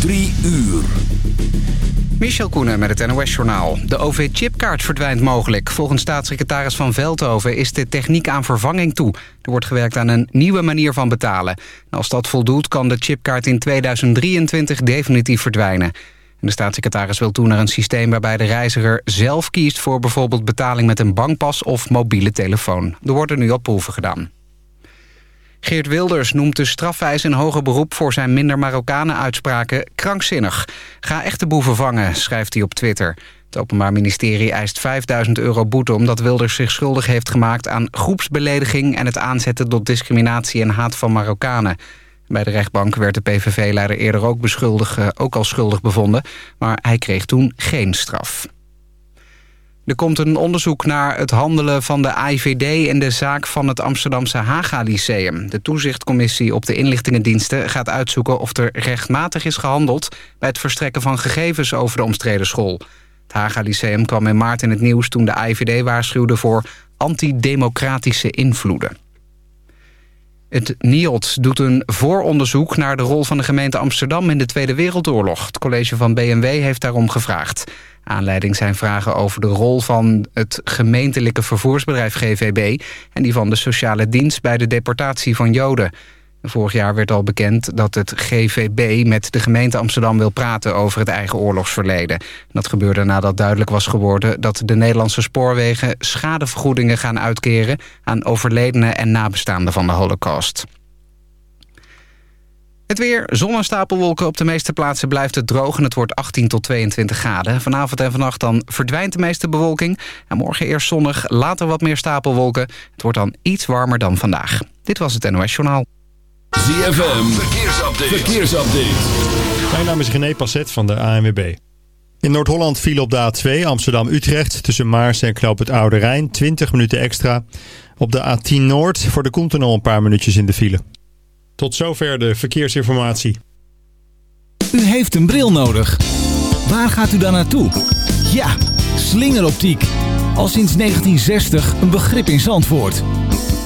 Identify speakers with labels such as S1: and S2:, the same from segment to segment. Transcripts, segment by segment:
S1: Drie uur.
S2: Michel Koenen met het NOS-journaal. De OV-chipkaart verdwijnt mogelijk. Volgens staatssecretaris Van Veldhoven is de techniek aan vervanging toe. Er wordt gewerkt aan een nieuwe manier van betalen. als dat voldoet kan de chipkaart in 2023 definitief verdwijnen. De staatssecretaris wil toen naar een systeem waarbij de reiziger zelf kiest... voor bijvoorbeeld betaling met een bankpas of mobiele telefoon. Er worden nu al proeven gedaan. Geert Wilders noemt de strafwijs in hoger beroep... voor zijn minder Marokkanen-uitspraken krankzinnig. Ga echte boeven vangen, schrijft hij op Twitter. Het Openbaar Ministerie eist 5000 euro boete... omdat Wilders zich schuldig heeft gemaakt aan groepsbelediging... en het aanzetten tot discriminatie en haat van Marokkanen. Bij de rechtbank werd de PVV-leider eerder ook, beschuldigd, eh, ook al schuldig bevonden... maar hij kreeg toen geen straf. Er komt een onderzoek naar het handelen van de AIVD... in de zaak van het Amsterdamse Haga Lyceum. De toezichtcommissie op de inlichtingendiensten gaat uitzoeken... of er rechtmatig is gehandeld bij het verstrekken van gegevens over de omstreden school. Het Haga Lyceum kwam in maart in het nieuws toen de AIVD waarschuwde... voor antidemocratische invloeden. Het NIOD doet een vooronderzoek naar de rol van de gemeente Amsterdam in de Tweede Wereldoorlog. Het college van BMW heeft daarom gevraagd. Aanleiding zijn vragen over de rol van het gemeentelijke vervoersbedrijf GVB... en die van de sociale dienst bij de deportatie van Joden. Vorig jaar werd al bekend dat het GVB met de gemeente Amsterdam wil praten over het eigen oorlogsverleden. Dat gebeurde nadat duidelijk was geworden dat de Nederlandse spoorwegen schadevergoedingen gaan uitkeren aan overledenen en nabestaanden van de holocaust. Het weer, zon en stapelwolken. Op de meeste plaatsen blijft het droog en het wordt 18 tot 22 graden. Vanavond en vannacht dan verdwijnt de meeste bewolking. En morgen eerst zonnig, later wat meer stapelwolken. Het wordt dan iets warmer dan vandaag. Dit was het NOS Journaal.
S1: ZFM, verkeersupdate. verkeersupdate.
S3: Mijn naam is René Passet van de ANWB. In Noord-Holland viel op de A2 Amsterdam-Utrecht... tussen Maars en Knoop het Oude Rijn 20 minuten extra. Op de A10 Noord voor de Koentunnel een paar minuutjes in de file. Tot zover de verkeersinformatie.
S4: U heeft een bril nodig. Waar gaat u dan naartoe? Ja, slingeroptiek. Al sinds 1960 een begrip in Zandvoort.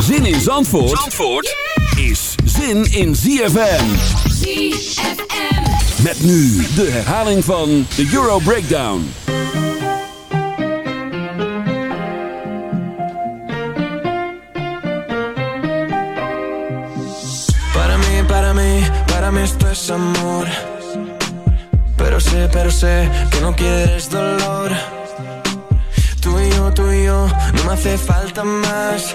S1: Zin in Zandvoort, Zandvoort is zin in ZFM.
S5: ZFM.
S1: Met nu de herhaling van de Euro Breakdown.
S6: Para mí, para mí, para
S5: para mí esto es amor. Pero sé, pero sé que no quieres dolor. Tú y yo, tú y yo, no me hace falta más.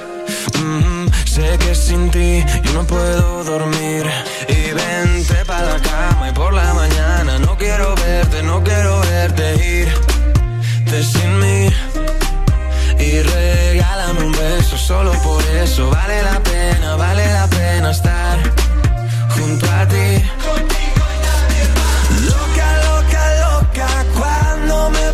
S5: Mm, sé que sin ti yo no puedo dormir. Y vente para la cama y por la mañana no quiero verte, no quiero verte irte sin mí. Y regálame un beso, solo por eso vale la pena, vale la pena estar junto a ti. Loca, loca, loca, cuando me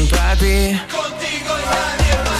S5: junto ti. Contigo nadie más.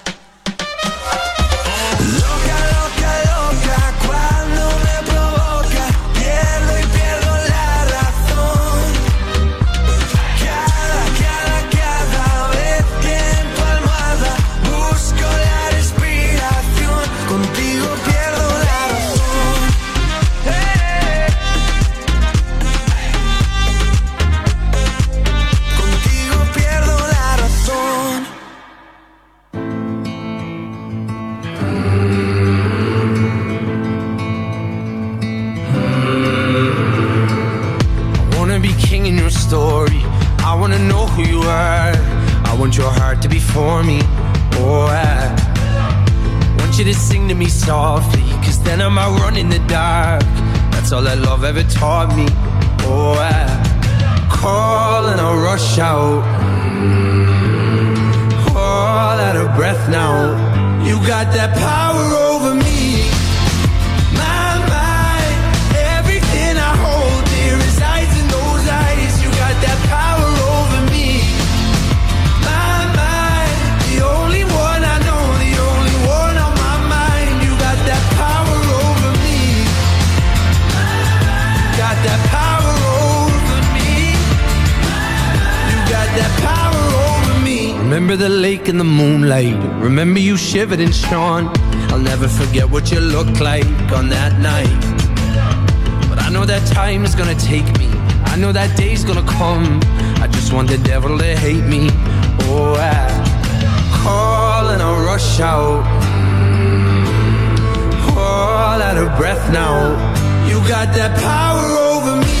S5: Shivered. I'll never forget what you looked like on that night. But I know that time is gonna take me. I know that day's gonna come. I just want the devil to hate me. Oh, I call and I rush out. All out of breath now. You got that power over me.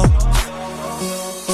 S7: Oh.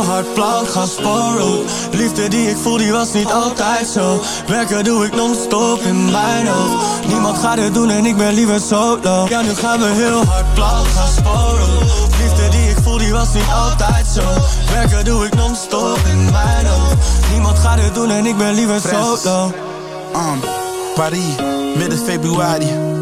S7: hard blank gaan sporen Liefde die ik voel, die was niet altijd zo. Werken doe ik non-stop in mijn hoofd. Niemand gaat het doen en ik ben liever solo. Ja, nu gaan we heel hard blank gaan sporen Liefde die ik voel, die was niet altijd zo. Werken doe ik non-stop in mijn hoofd. Niemand gaat het doen en ik ben liever solo.
S8: Um, Paris, midden februari.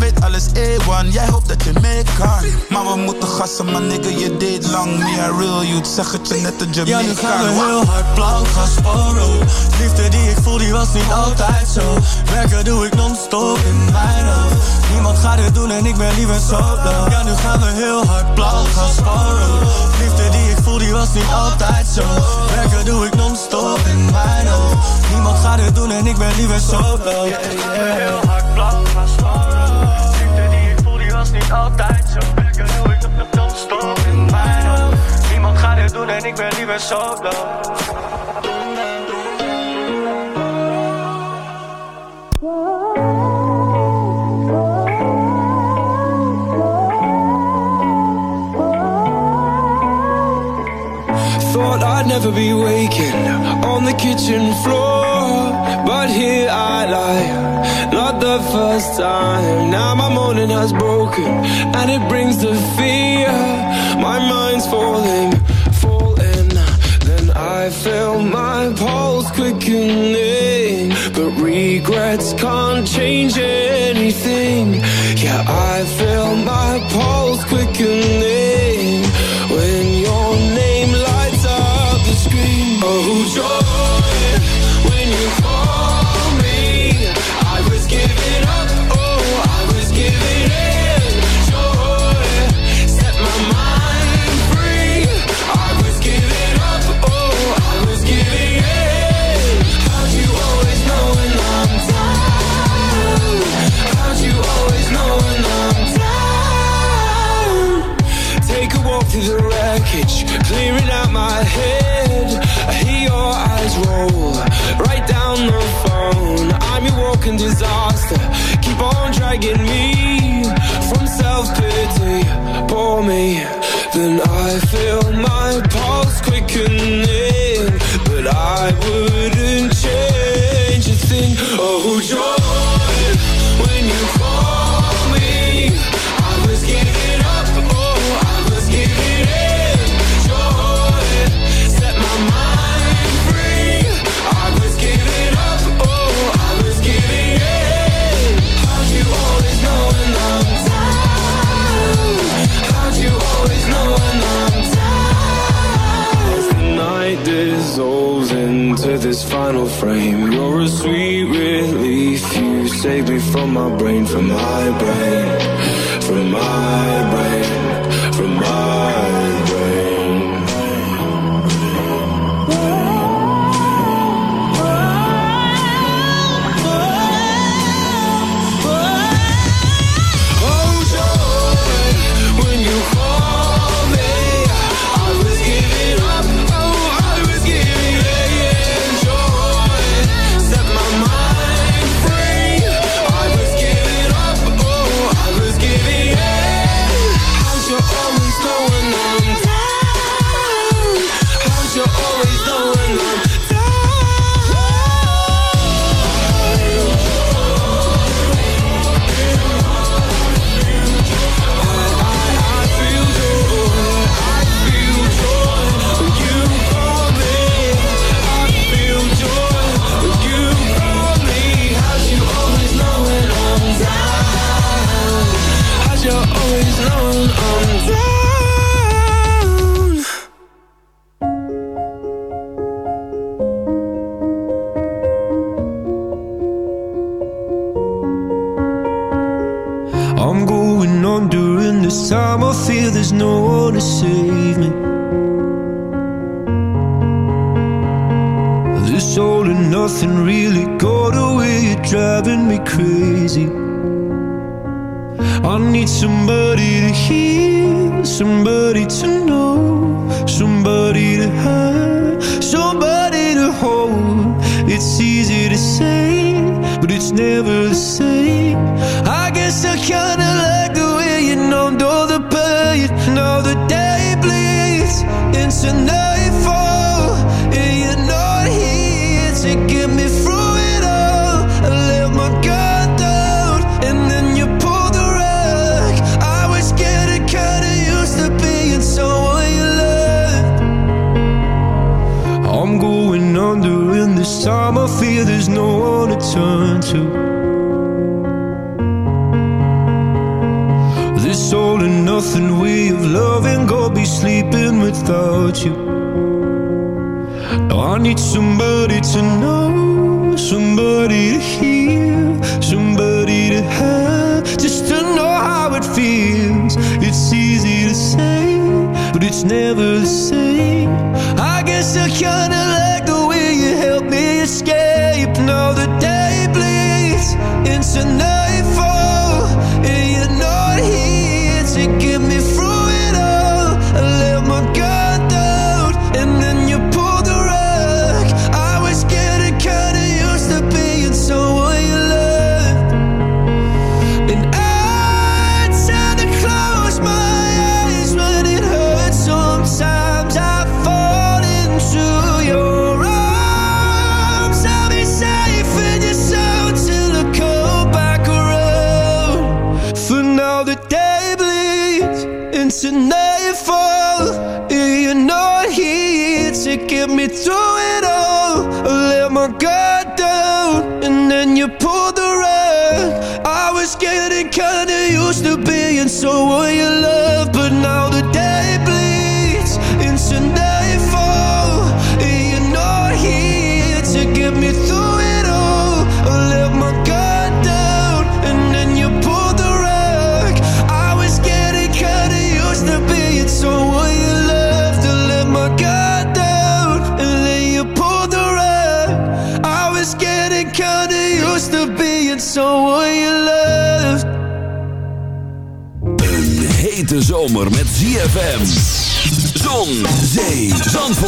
S8: Weet alles A1. Jij hoopt dat je mee kan. Maar we moeten gassen, maar nigga, je deed lang. Me a real youth, zeg het je net een
S7: Ja,
S8: Jamaican.
S7: nu gaan we heel hard blank gaan sporen Liefde die ik voel, die was niet altijd zo. Werken doe ik non-stop in mijn hoofd. Niemand gaat het doen en ik ben liever solo. Ja, nu gaan we heel hard blank gaan sporen Liefde die ik voel, die was niet altijd zo. Werken doe ik non-stop in mijn hoofd. Niemand gaat het doen en ik ben liever solo. Ja, nu gaan we heel hard sporen altijd zo Werken doe ik non-stop in mijn hoofd Niemand gaat het doen en ik ben liever solo
S5: Thought I'd never be waking on the kitchen floor, but here I lie, the first time. Now my morning has broken, and it brings the fear. My mind's falling, falling. Then I feel my pulse quickening, but regrets can't change anything. Yeah, I feel my pulse quickening
S6: through the wreckage, clearing out my head. I hear your eyes roll right down the phone. I'm your walking disaster. Keep on dragging me from self pity. Pour me, then I feel my pulse quickening. But I wouldn't change a thing. Oh, joy. save me from my brain, from my brain, from my brain.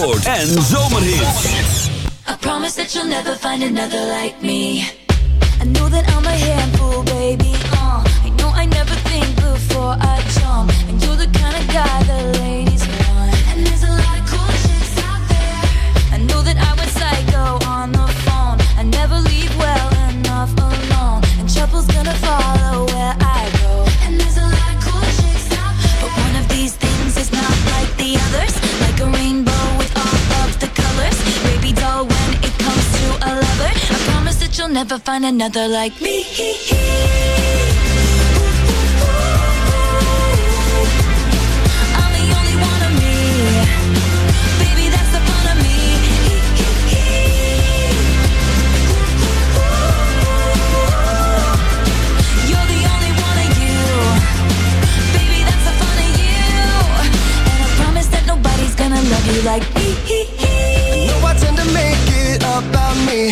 S9: Zandvoort en Zomerhits.
S10: I promise that you'll never find another like me. lover. I promise that you'll never find another like me.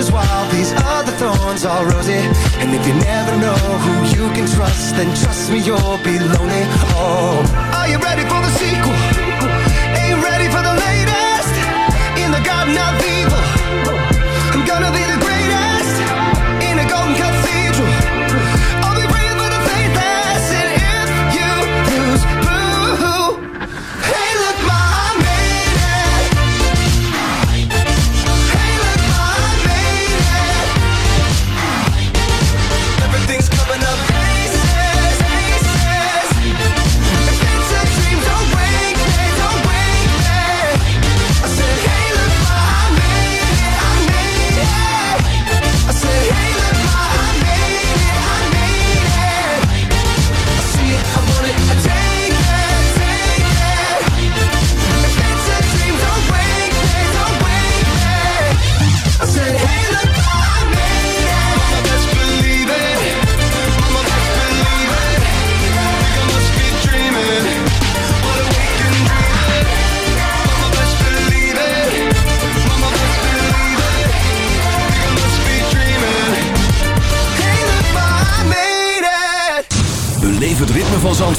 S11: roses while these other thorns are rosy And if you never know who you can trust Then trust me, you'll be lonely Oh, are you ready for the sequel? Ain't ready for the latest? In the garden of the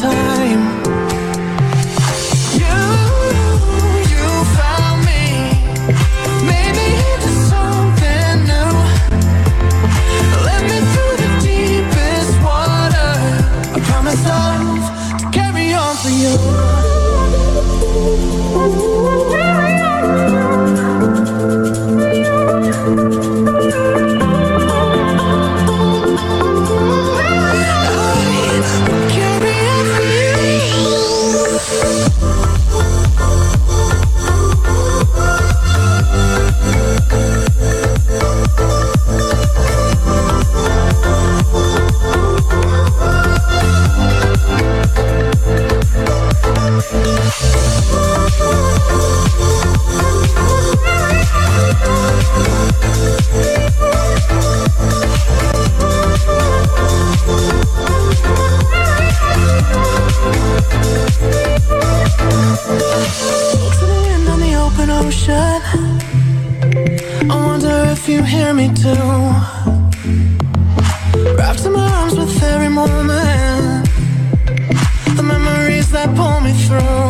S12: time. You, you hear me too. Wrapped in my arms with every moment. The memories that pull me through.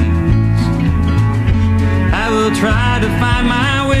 S13: Try to find my way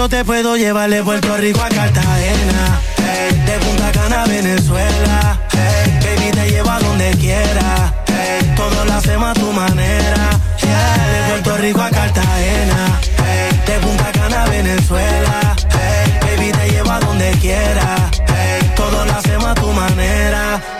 S11: yo
S14: te puedo llevar de Puerto Rico a Cartagena. De Punta Cana a Venezuela. Baby, te llevo a donde quiera. Hey, todo lo hacemos a tu manera. De Puerto Rico a Cartagena. De Punta Cana a Venezuela. Baby, te llevo a donde quiera. Todo lo hacemos a tu manera.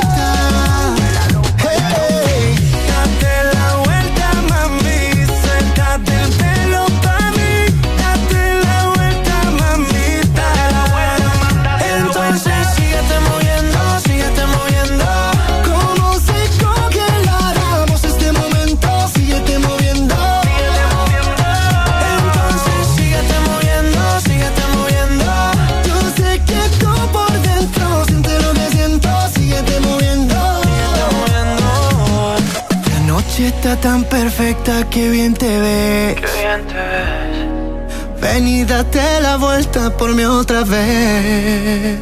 S11: Perfecta que bien te ves.
S15: Qué bien te ves.
S11: Ven y date la vuelta por mí otra vez.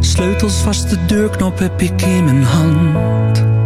S16: Sleutels vast, de deurknop heb ik in mijn hand.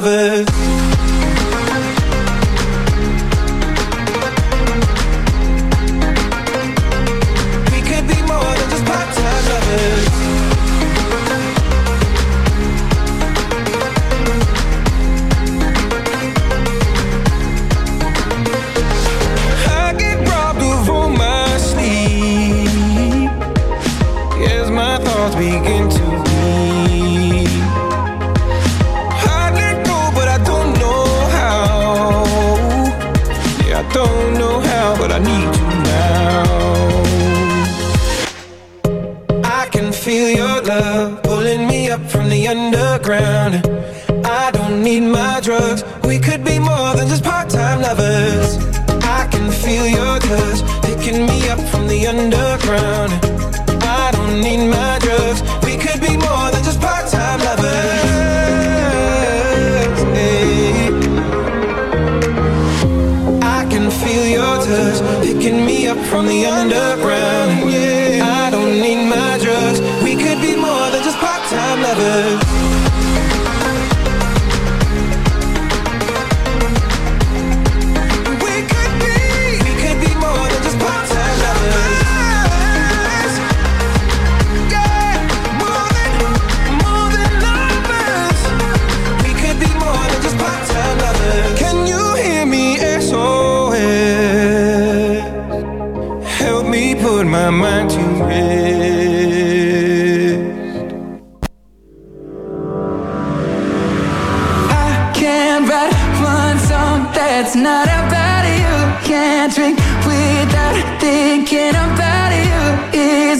S5: part-time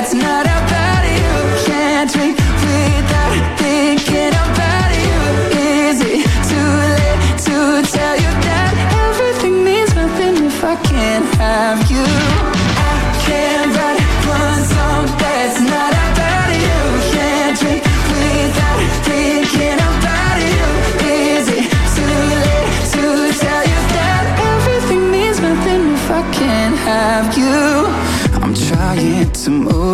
S17: That's not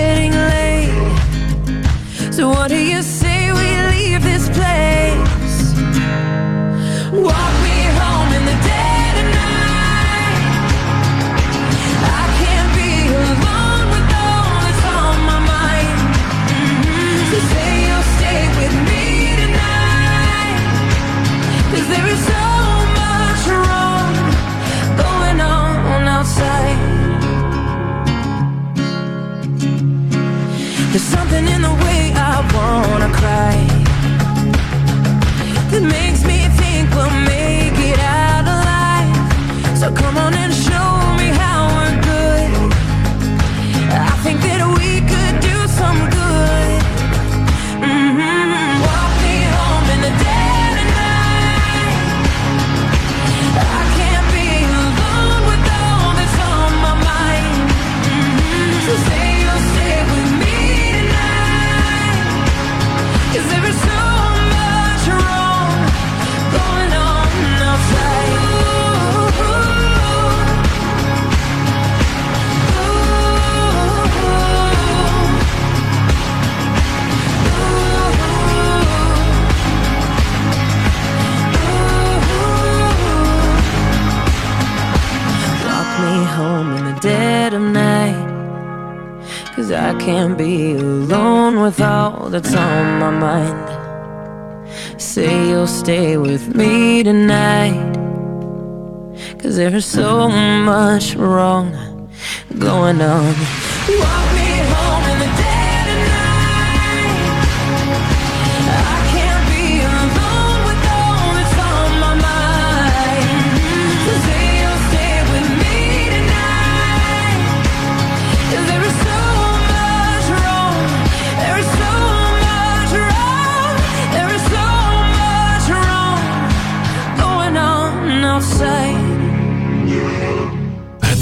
S16: getting late. So what do you say we leave this place? Walk so much wrong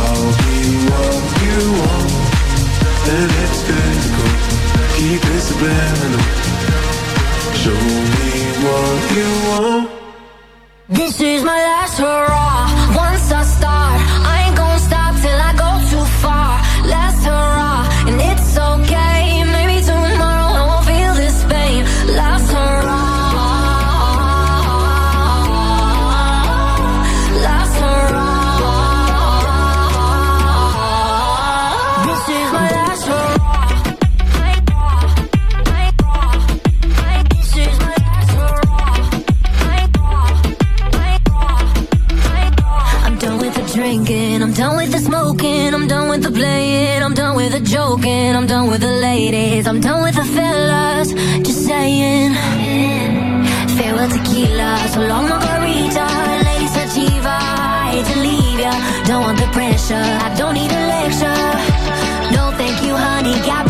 S18: I'll be what you want, and. Keep it. Show me what you want.
S19: This is my I'm done with the fellas, just saying. Farewell tequila, so long margarita, lady sativa. I hate to leave ya, don't want the pressure. I don't need a lecture. No, thank you, honey.
S1: Got